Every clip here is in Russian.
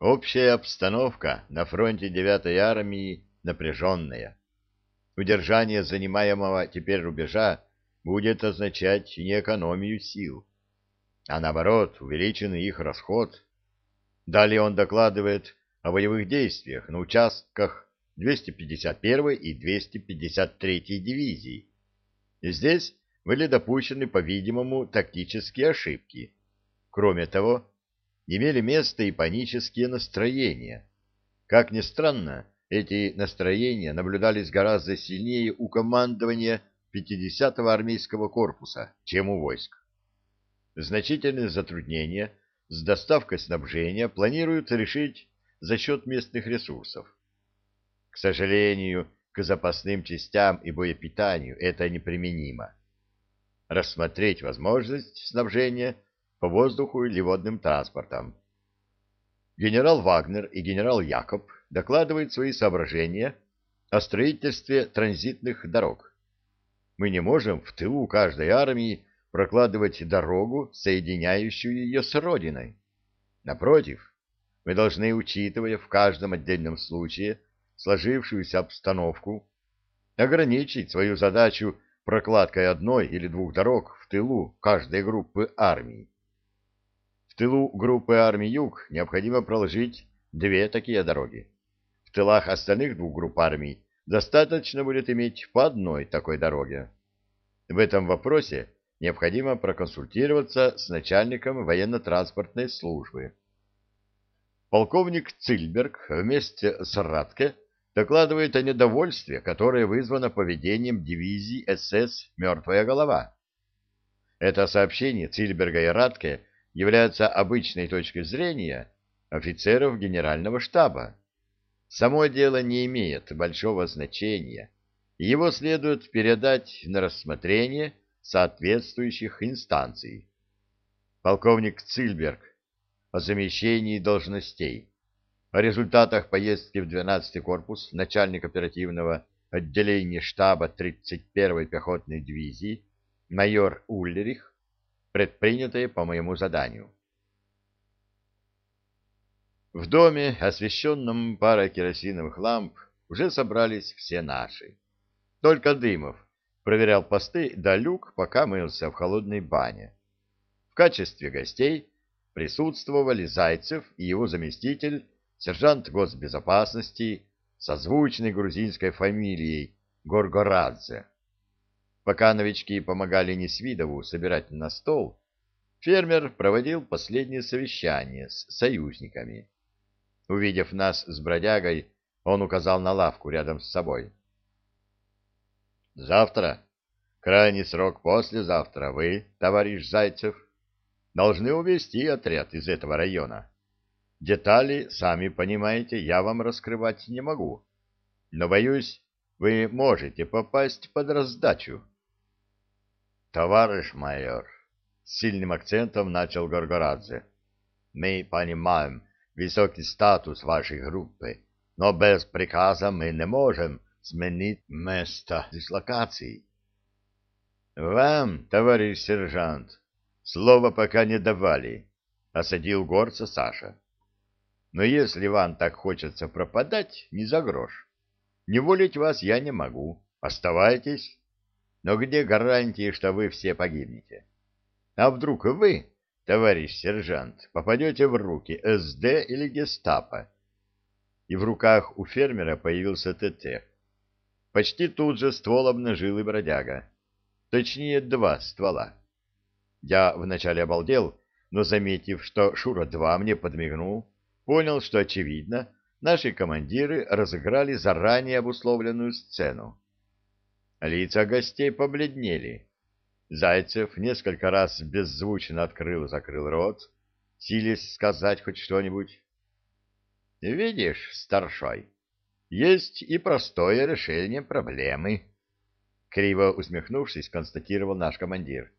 Общая обстановка на фронте 9-й армии напряженная. Удержание занимаемого теперь рубежа будет означать не экономию сил, а наоборот увеличенный их расход. Далее он докладывает о боевых действиях на участках 251 и 253 дивизий. Здесь были допущены, по-видимому, тактические ошибки. Кроме того, имели место и панические настроения. Как ни странно, эти настроения наблюдались гораздо сильнее у командования 50-го армейского корпуса, чем у войск. Значительные затруднения с доставкой снабжения планируют решить за счет местных ресурсов. К сожалению, к запасным частям и боепитанию это неприменимо. Рассмотреть возможность снабжения по воздуху или водным транспортом. Генерал Вагнер и генерал Якоб докладывают свои соображения о строительстве транзитных дорог. Мы не можем в тылу каждой армии прокладывать дорогу, соединяющую ее с Родиной. Напротив, мы должны, учитывая в каждом отдельном случае сложившуюся обстановку, ограничить свою задачу прокладкой одной или двух дорог в тылу каждой группы армий. Тылу группы армий Юг необходимо проложить две такие дороги. В тылах остальных двух групп армий достаточно будет иметь по одной такой дороге. В этом вопросе необходимо проконсультироваться с начальником военно-транспортной службы. Полковник Цильберг вместе с Радке докладывает о недовольстве, которое вызвано поведением дивизии СС «Мертвая голова». Это сообщение Цильберга и Радке является обычной точкой зрения офицеров генерального штаба. Само дело не имеет большого значения, и его следует передать на рассмотрение соответствующих инстанций. Полковник Цильберг о замещении должностей, о результатах поездки в 12-й корпус начальник оперативного отделения штаба 31-й пехотной дивизии майор Ульрих, предпринятое по моему заданию. В доме, освещенном парой керосиновых ламп, уже собрались все наши. Только Дымов проверял посты, да Люк пока мылся в холодной бане. В качестве гостей присутствовали Зайцев и его заместитель, сержант госбезопасности, созвучный грузинской фамилией Горгорадзе. Пока новички помогали Несвидову собирать на стол, фермер проводил последнее совещание с союзниками. Увидев нас с бродягой, он указал на лавку рядом с собой. Завтра, крайний срок послезавтра, вы, товарищ Зайцев, должны увести отряд из этого района. Детали, сами понимаете, я вам раскрывать не могу. Но, боюсь, вы можете попасть под раздачу. Товарищ майор, с сильным акцентом начал Горгорадзе, мы понимаем высокий статус вашей группы, но без приказа мы не можем сменить место дислокации. Вам, товарищ сержант, слова пока не давали, осадил горца Саша. Но если вам так хочется пропадать, не за грош. Не волить вас я не могу. Оставайтесь. Но где гарантии, что вы все погибнете? А вдруг вы, товарищ сержант, попадете в руки СД или гестапо? И в руках у фермера появился ТТ. Почти тут же ствол обнажил и бродяга. Точнее, два ствола. Я вначале обалдел, но, заметив, что Шура-2 мне подмигнул, понял, что, очевидно, наши командиры разыграли заранее обусловленную сцену. Лица гостей побледнели. Зайцев несколько раз беззвучно открыл и закрыл рот, силясь сказать хоть что-нибудь. — Видишь, старшой, есть и простое решение проблемы. Криво усмехнувшись, констатировал наш командир.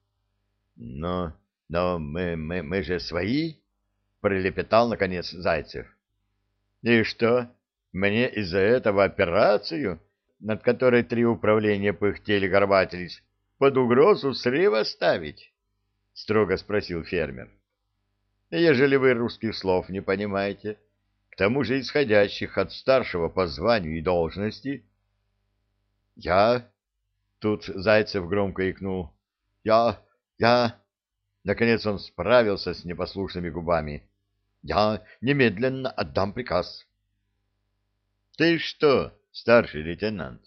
Но, но мы, мы, мы же свои, пролепетал наконец Зайцев. И что, мне из-за этого операцию, над которой три управления пыхтели горбатились, под угрозу срыва ставить? Строго спросил фермер. Ежели вы русских слов не понимаете, тому же исходящих от старшего по званию и должности. «Я...» — тут Зайцев громко икнул. «Я... я...» Наконец он справился с непослушными губами. «Я немедленно отдам приказ». «Ты что, старший лейтенант,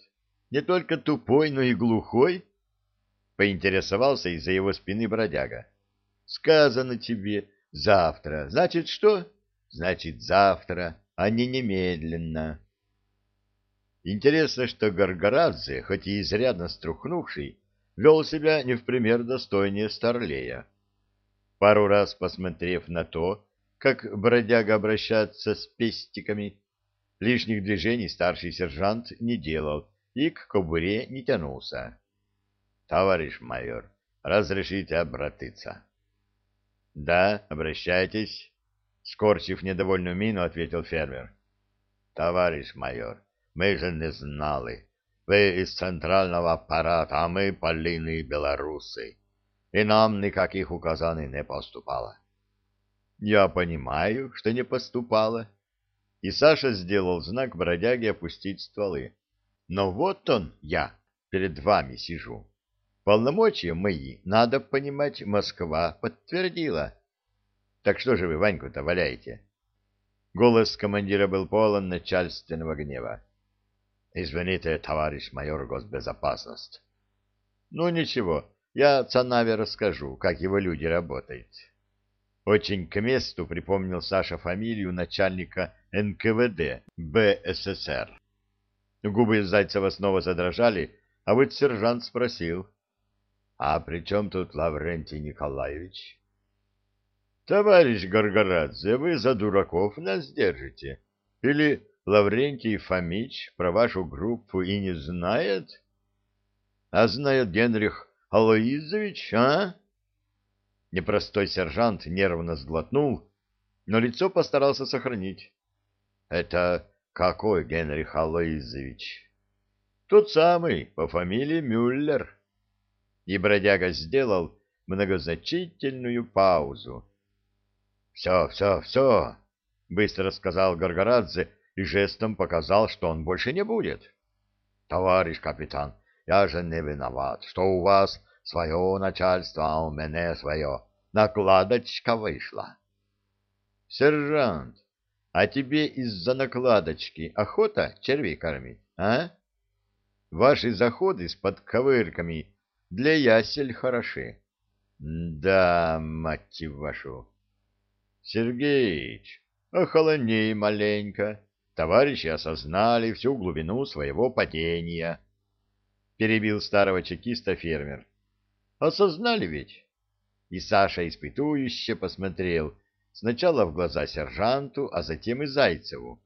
не только тупой, но и глухой?» — поинтересовался из-за его спины бродяга. «Сказано тебе завтра. Значит, что?» «Значит, завтра, а не немедленно». Интересно, что Гаргарадзе, хоть и изрядно струхнувший, вел себя не в пример достойнее Старлея. Пару раз посмотрев на то, как бродяга обращается с пестиками, лишних движений старший сержант не делал и к кобуре не тянулся. — Товарищ майор, разрешите обратиться? — Да, обращайтесь, — скорчив недовольную мину, ответил фермер. — Товарищ майор, мы же не знали. Вы из центрального аппарата, а мы полиные белорусы. И нам никаких указаний не поступало. — Я понимаю, что не поступало. И Саша сделал знак бродяге опустить стволы. Но вот он, я, перед вами сижу. Полномочия мои, надо понимать, Москва подтвердила. Так что же вы Ваньку-то валяете? Голос командира был полон начальственного гнева. Извините, товарищ майор госбезопасность. Ну ничего, я Цанаве расскажу, как его люди работают. Очень к месту припомнил Саша фамилию начальника НКВД БССР. Губы Зайцева снова задрожали, а вот сержант спросил. — А при чем тут Лаврентий Николаевич? — Товарищ Горгорадзе, вы за дураков нас держите? Или Лаврентий Фомич про вашу группу и не знает? — А знает Генрих Алоизович, а? Непростой сержант нервно сглотнул, но лицо постарался сохранить. — Это какой Генрих Алоизович? — Тот самый, по фамилии Мюллер. И бродяга сделал многозначительную паузу. — Все, все, все, — быстро сказал Горгорадзе и жестом показал, что он больше не будет. — Товарищ капитан, я же не виноват, что у вас свое начальство, а у меня свое. Накладочка вышла. — Сержант, а тебе из-за накладочки охота червей кормить, а? Ваши заходы с подковырками для ясель хороши. Да, мать вашу. Сергеич, охолоней маленько. Товарищи осознали всю глубину своего падения. Перебил старого чекиста фермер. Осознали ведь? И Саша испытующе посмотрел Сначала в глаза сержанту, а затем и Зайцеву.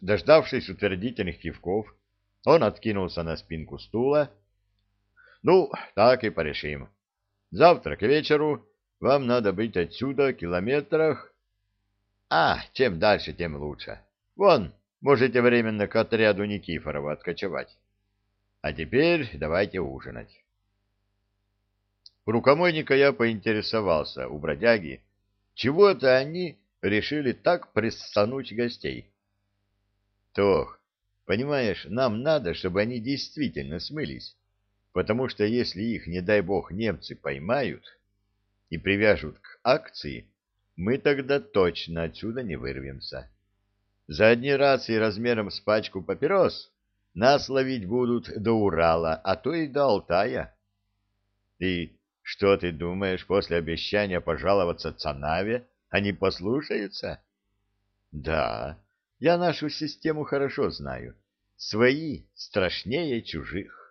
Дождавшись утвердительных кивков, он откинулся на спинку стула. «Ну, так и порешим. Завтра к вечеру вам надо быть отсюда километрах...» «А, чем дальше, тем лучше. Вон, можете временно к отряду Никифорова откочевать. А теперь давайте ужинать». Рукомойника я поинтересовался у бродяги, чего это они решили так прессануть гостей? Тох, понимаешь, нам надо, чтобы они действительно смылись, потому что если их, не дай бог, немцы поймают и привяжут к акции, мы тогда точно отсюда не вырвемся. За одни рации размером с пачку папирос нас ловить будут до Урала, а то и до Алтая. И что ты думаешь, после обещания пожаловаться Цанаве они послушаются? Да, я нашу систему хорошо знаю. Свои страшнее чужих.